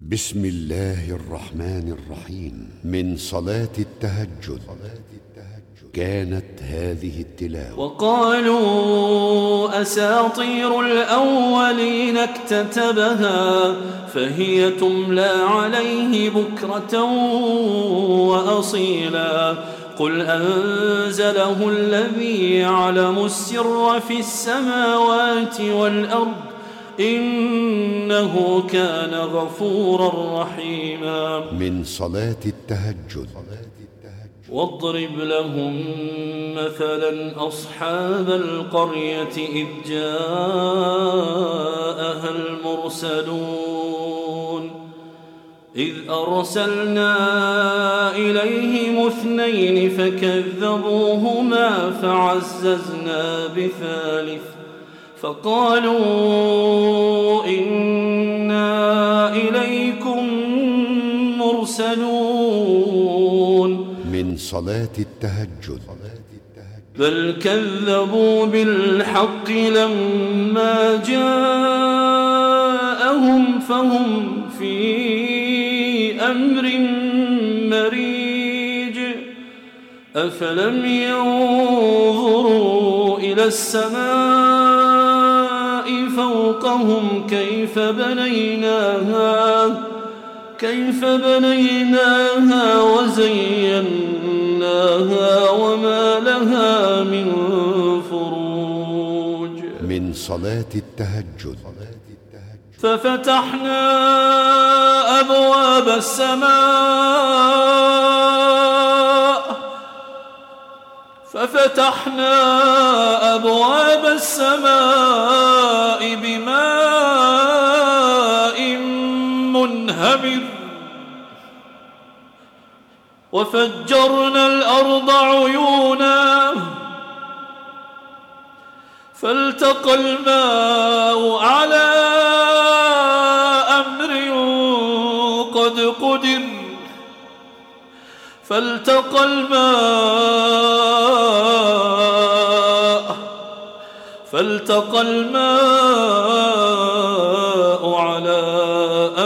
بسم الله الرحمن الرحيم. من صلاة التهجد كانت هذه التلاوة. وقالوا أساطير الأولين اكتتبها فهي تملى عليه بكرة وأصيلا. قل أنزله الذي يعلم السر في السماوات والأرض إنه كان غفورا رحيما. من صلاة التهجد. واضرب لهم مثلا أصحاب القرية إذ جاءها المرسلون. إذ أرسلنا إليهم اثنين فكذبوهما فعززنا بثالث فقالوا إنا إليكم مرسلون من صلاة التهجد. بل كذبوا بالحق لما جاءهم فهم في أمر مريج. أفلم ينظروا إلى السماء فوقهم كيف بنيناها كيف بنيناها وزيناها وما لها من فروج. من صلاة التهجد. ففتحنا أبواب السماء ففتحنا أبواب السماء بماء منهمر وفجرنا الأرض عيونا فالتقى الماء على أمر قد قدر فالتقى الماء فالتقى الماء على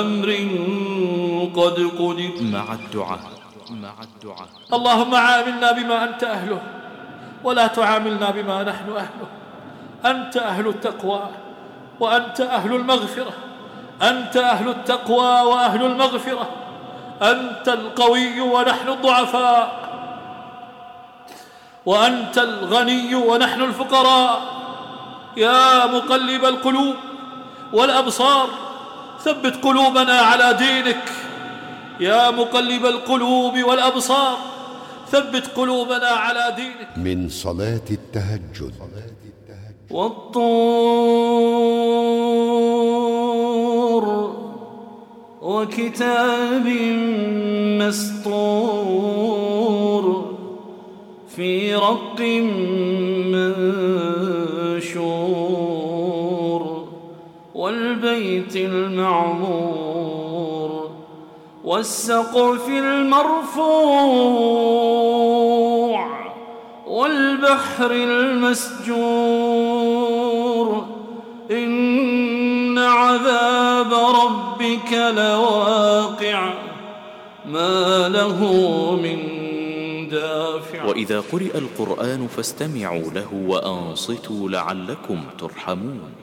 أمر قد قدر. مع الدعاء مع الدعاء. اللهم عاملنا بما أنت أهله ولا تعاملنا بما نحن أهله. أنت أهل التقوى وأنت أهل المغفرة. أنت أهل التقوى وأهل المغفرة. أنت القوي ونحن الضعفاء. وأنت الغني ونحن الفقراء. يا مقلب القلوب والأبصار ثبت قلوبنا على دينك. يا مقلب القلوب والأبصار ثبت قلوبنا على دينك. من صلاة التهجد. والطور وكتاب مسطور في رق منشور والبيت المعمور والسقف المرفوع والبحر المسجور إن عذاب ربك لواقع ما له من دافع. وإذا قرئ القرآن فاستمعوا له وأنصتوا لعلكم ترحمون.